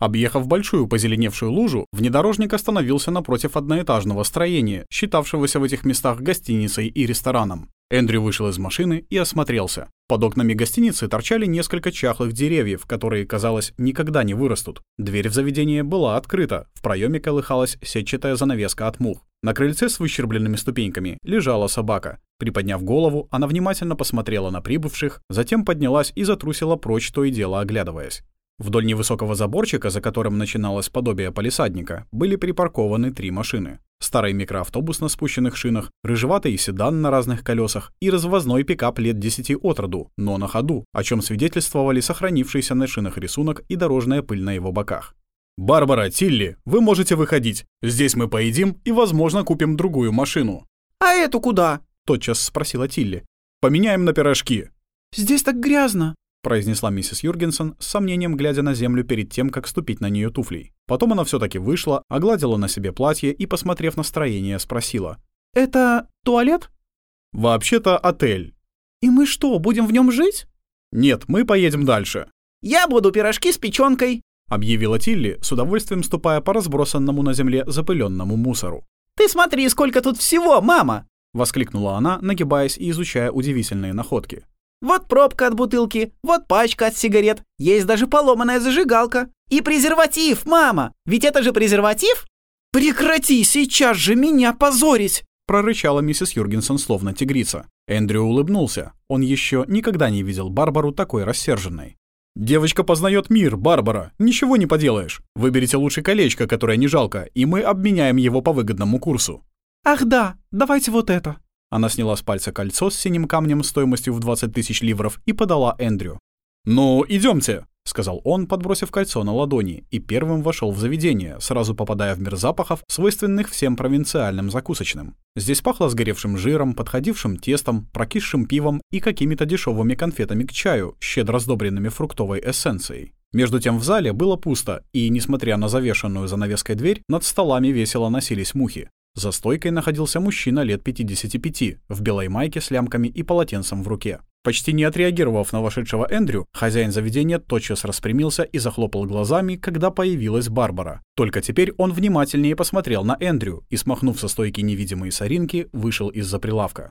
Объехав большую позеленевшую лужу, внедорожник остановился напротив одноэтажного строения, считавшегося в этих местах гостиницей и рестораном. Эндрю вышел из машины и осмотрелся. Под окнами гостиницы торчали несколько чахлых деревьев, которые, казалось, никогда не вырастут. Дверь в заведение была открыта, в проеме колыхалась сетчатая занавеска от мух. На крыльце с выщербленными ступеньками лежала собака. Приподняв голову, она внимательно посмотрела на прибывших, затем поднялась и затрусила прочь, то и дело оглядываясь. Вдоль невысокого заборчика, за которым начиналось подобие палисадника, были припаркованы три машины. Старый микроавтобус на спущенных шинах, рыжеватый седан на разных колесах и развозной пикап лет 10 от роду, но на ходу, о чем свидетельствовали сохранившийся на шинах рисунок и дорожная пыль на его боках. «Барбара, Тилли, вы можете выходить. Здесь мы поедим и, возможно, купим другую машину». «А эту куда?» — тотчас спросила Тилли. «Поменяем на пирожки». «Здесь так грязно», произнесла миссис Юргенсон с сомнением глядя на землю перед тем, как ступить на нее туфлей. Потом она все таки вышла, огладила на себе платье и, посмотрев на строение, спросила. «Это туалет?» «Вообще-то отель». «И мы что, будем в нем жить?» «Нет, мы поедем дальше». «Я буду пирожки с печёнкой», — объявила Тилли, с удовольствием ступая по разбросанному на земле запыленному мусору. «Ты смотри, сколько тут всего, мама!» — воскликнула она, нагибаясь и изучая удивительные находки. Вот пробка от бутылки, вот пачка от сигарет, есть даже поломанная зажигалка. И презерватив, мама! Ведь это же презерватив? Прекрати сейчас же меня позорить! прорычала миссис Юргенсон словно тигрица. Эндрю улыбнулся. Он еще никогда не видел Барбару такой рассерженной. «Девочка познает мир, Барбара. Ничего не поделаешь. Выберите лучше колечко, которое не жалко, и мы обменяем его по выгодному курсу». «Ах да, давайте вот это», она сняла с пальца кольцо с синим камнем стоимостью в 20 тысяч ливров и подала Эндрю. «Ну, идемте, сказал он, подбросив кольцо на ладони, и первым вошел в заведение, сразу попадая в мир запахов, свойственных всем провинциальным закусочным. Здесь пахло сгоревшим жиром, подходившим тестом, прокисшим пивом и какими-то дешевыми конфетами к чаю, щедро сдобренными фруктовой эссенцией. Между тем в зале было пусто, и, несмотря на завешенную занавеской дверь, над столами весело носились мухи. За стойкой находился мужчина лет 55, в белой майке с лямками и полотенцем в руке. Почти не отреагировав на вошедшего Эндрю, хозяин заведения тотчас распрямился и захлопал глазами, когда появилась Барбара. Только теперь он внимательнее посмотрел на Эндрю и, смахнув со стойки невидимые соринки, вышел из-за прилавка.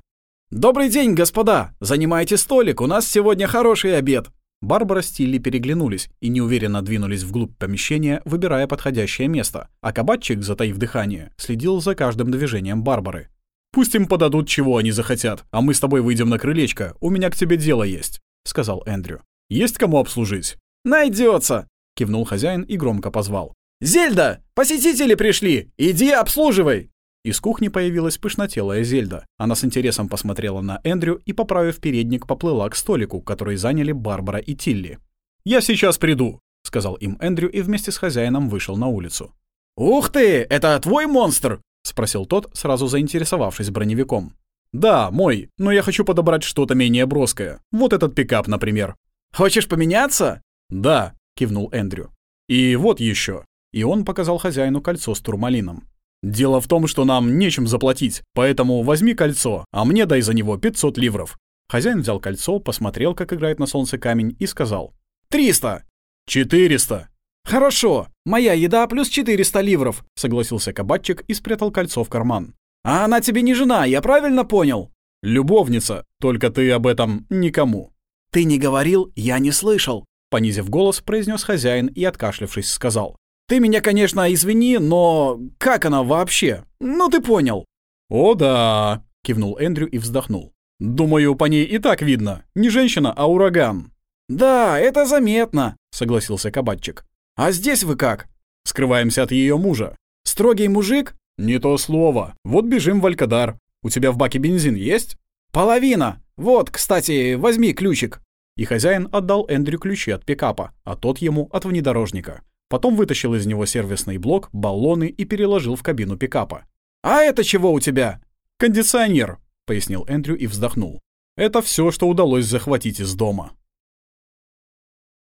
«Добрый день, господа! Занимайте столик, у нас сегодня хороший обед!» Барбара с Тилли переглянулись и неуверенно двинулись вглубь помещения, выбирая подходящее место, а кабачик, затаив дыхание, следил за каждым движением Барбары. «Пусть им подадут, чего они захотят, а мы с тобой выйдем на крылечко, у меня к тебе дело есть», — сказал Эндрю. «Есть кому обслужить?» Найдется, кивнул хозяин и громко позвал. «Зельда, посетители пришли! Иди обслуживай!» Из кухни появилась пышнотелая Зельда. Она с интересом посмотрела на Эндрю и, поправив передник, поплыла к столику, который заняли Барбара и Тилли. «Я сейчас приду», — сказал им Эндрю и вместе с хозяином вышел на улицу. «Ух ты, это твой монстр?» — спросил тот, сразу заинтересовавшись броневиком. «Да, мой, но я хочу подобрать что-то менее броское. Вот этот пикап, например». «Хочешь поменяться?» «Да», — кивнул Эндрю. «И вот еще. И он показал хозяину кольцо с турмалином. «Дело в том, что нам нечем заплатить, поэтому возьми кольцо, а мне дай за него 500 ливров». Хозяин взял кольцо, посмотрел, как играет на солнце камень, и сказал. «Триста!» «Четыреста!» «Хорошо, моя еда плюс 400 ливров», — согласился кабачик и спрятал кольцо в карман. «А она тебе не жена, я правильно понял?» «Любовница, только ты об этом никому». «Ты не говорил, я не слышал», — понизив голос, произнес хозяин и, откашлявшись, сказал. Ты меня, конечно, извини, но как она вообще? Ну ты понял. О да, кивнул Эндрю и вздохнул. Думаю, по ней и так видно. Не женщина, а ураган. Да, это заметно, согласился кабачик. А здесь вы как? Скрываемся от ее мужа. Строгий мужик? Не то слово. Вот бежим в Алькадар. У тебя в баке бензин есть? Половина. Вот, кстати, возьми ключик. И хозяин отдал Эндрю ключи от пикапа, а тот ему от внедорожника. Потом вытащил из него сервисный блок, баллоны и переложил в кабину пикапа. «А это чего у тебя?» «Кондиционер», — пояснил Эндрю и вздохнул. «Это все, что удалось захватить из дома».